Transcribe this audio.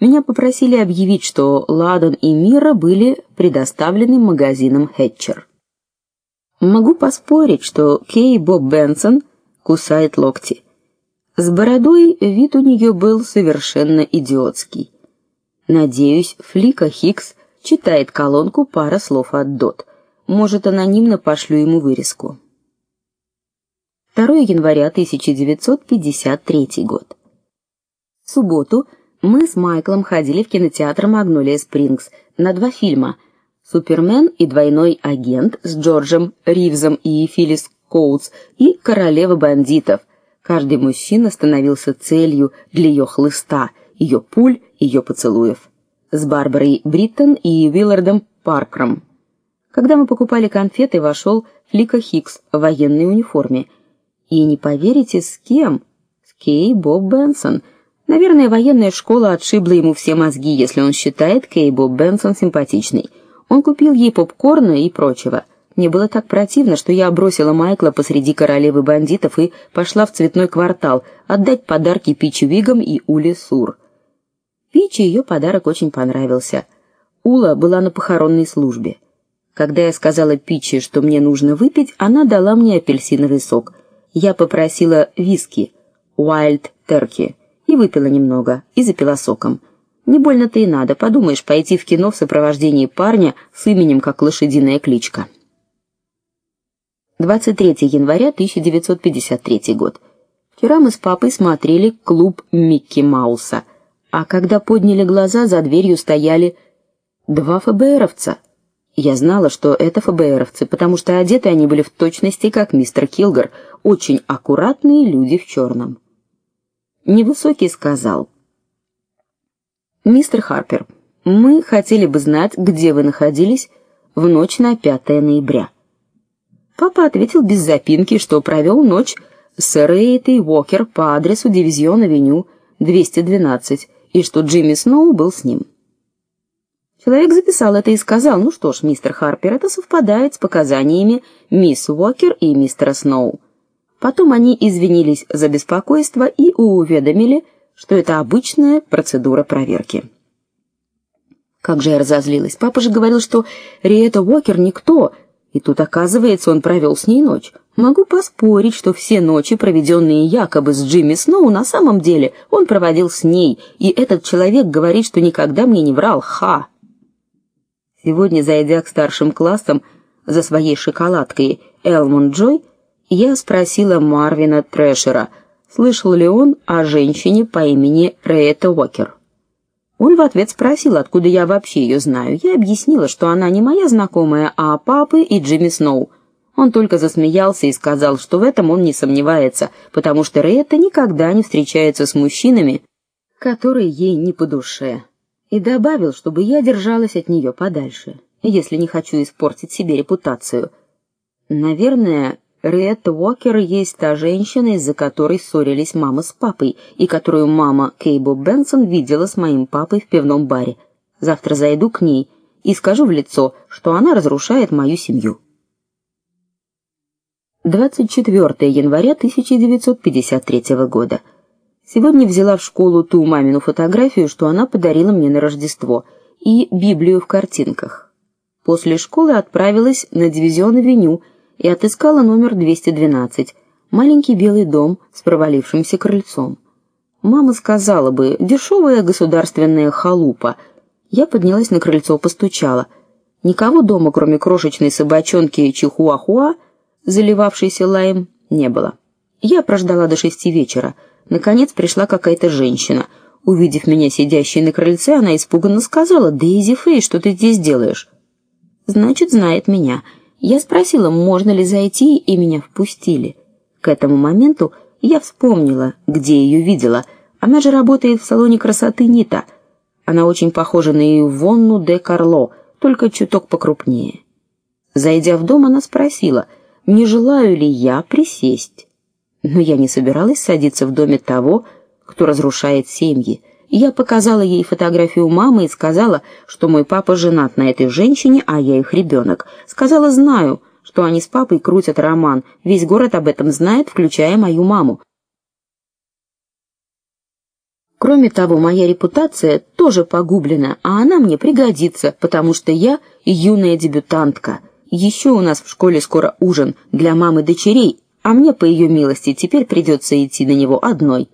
меня попросили объявить, что Ладон и Мира были предоставлены магазином Хэтчер. Могу поспорить, что Кей Боб Бенсон кусает локти. С бородой вид у нее был совершенно идиотский. Надеюсь, Флика Хикс читает колонку пара слов от Дот. Может, анонимно пошлю ему вырезку. 2 января 1953 год. В субботу мы с Майклом ходили в кинотеатр Магнолия Спрингс на два фильма: Супермен и двойной агент с Джорджем Ривзом и Филлис Коутс и Королева бандитов. Каждый мужчина становился целью для ее хлыста, ее пуль, ее поцелуев. С Барбарой Бриттон и Уиллардом Паркером. Когда мы покупали конфеты, вошел Флика Хикс в военной униформе. И не поверите, с кем? С Кей Боб Бенсон — Наверное, военная школа отшибла ему все мозги, если он считает Кейбо Бенсон симпатичной. Он купил ей попкорна и прочего. Мне было так противно, что я бросила Майкла посреди королевы бандитов и пошла в цветной квартал отдать подарки Пичи Вигам и Уле Сур. Пичи ее подарок очень понравился. Ула была на похоронной службе. Когда я сказала Пичи, что мне нужно выпить, она дала мне апельсиновый сок. Я попросила виски Wild Turkey и выпила немного, и запила соком. Не больно-то и надо, подумаешь, пойти в кино в сопровождении парня с именем как лошадиная кличка. 23 января 1953 год. Вчера мы с папой смотрели клуб Микки Мауса, а когда подняли глаза, за дверью стояли два ФБРовца. Я знала, что это ФБРовцы, потому что одеты они были в точности как мистер Килгар, очень аккуратные люди в черном. Невысокий сказал: "Мистер Харпер, мы хотели бы знать, где вы находились в ночь на 5 ноября". Папа ответил без запинки, что провел ночь с Рейтой Уокер по адресу Дивизион-авеню 212 и что Джимми Сноу был с ним. Человек записал это и сказал: "Ну что ж, мистер Харпер, это совпадает с показаниями мисс Уокер и мистера Сноу. Потом они извинились за беспокойство и уведомили, что это обычная процедура проверки. Как же я разозлилась. Папа же говорил, что Риэта Уокер никто, и тут оказывается, он провел с ней ночь. Могу поспорить, что все ночи, проведенные якобы с Джимми Сноу, на самом деле он проводил с ней, и этот человек говорит, что никогда мне не врал. Ха. Сегодня, зайдя к старшим классам за своей шоколадкой Элмонд Джой, я спросила Марвина Трэшера, слышал ли он о женщине по имени Рэйта Уокер. Он в ответ спросил, откуда я вообще ее знаю. Я объяснила, что она не моя знакомая, а папы и Джимми Сноу. Он только засмеялся и сказал, что в этом он не сомневается, потому что Рэйта никогда не встречается с мужчинами, которые ей не по душе. И добавил, чтобы я держалась от нее подальше, если не хочу испортить себе репутацию. Наверное, Ретта Уокер есть та женщина, из-за которой ссорились мама с папой, и которую мама Кейбо Бенсон видела с моим папой в пивном баре. Завтра зайду к ней и скажу в лицо, что она разрушает мою семью. 24 января 1953 года. Сегодня взяла в школу ту мамину фотографию, что она подарила мне на Рождество, и Библию в картинках. После школы отправилась на дивизион-авеню и отыскала номер 212, маленький белый дом с провалившимся крыльцом. Мама сказала бы: "Дешевая государственная халупа". Я поднялась на крыльцо, постучала. Никого дома, кроме крошечной собачонки Чихуахуа, заливавшейся лаем, не было. Я прождала до шести вечера. Наконец пришла какая-то женщина. Увидев меня сидящей на крыльце, она испуганно сказала: "Дейзи Фей, что ты здесь делаешь?" Значит, знает меня. Я спросила, можно ли зайти, и меня впустили. К этому моменту я вспомнила, где ее видела. Она же работает в салоне красоты Нита. Она очень похожа на Ивонну де Карло, только чуток покрупнее. Зайдя в дом, она спросила, не желаю ли я присесть. Но я не собиралась садиться в доме того, кто разрушает семьи. Я показала ей фотографию мамы и сказала, что мой папа женат на этой женщине, а я их ребенок. Сказала: "Знаю, что они с папой крутят роман. Весь город об этом знает, включая мою маму". Кроме того, моя репутация тоже погублена, а она мне пригодится, потому что я юная дебютантка. Еще у нас в школе скоро ужин для мамы дочерей, а мне по ее милости теперь придется идти на него одной.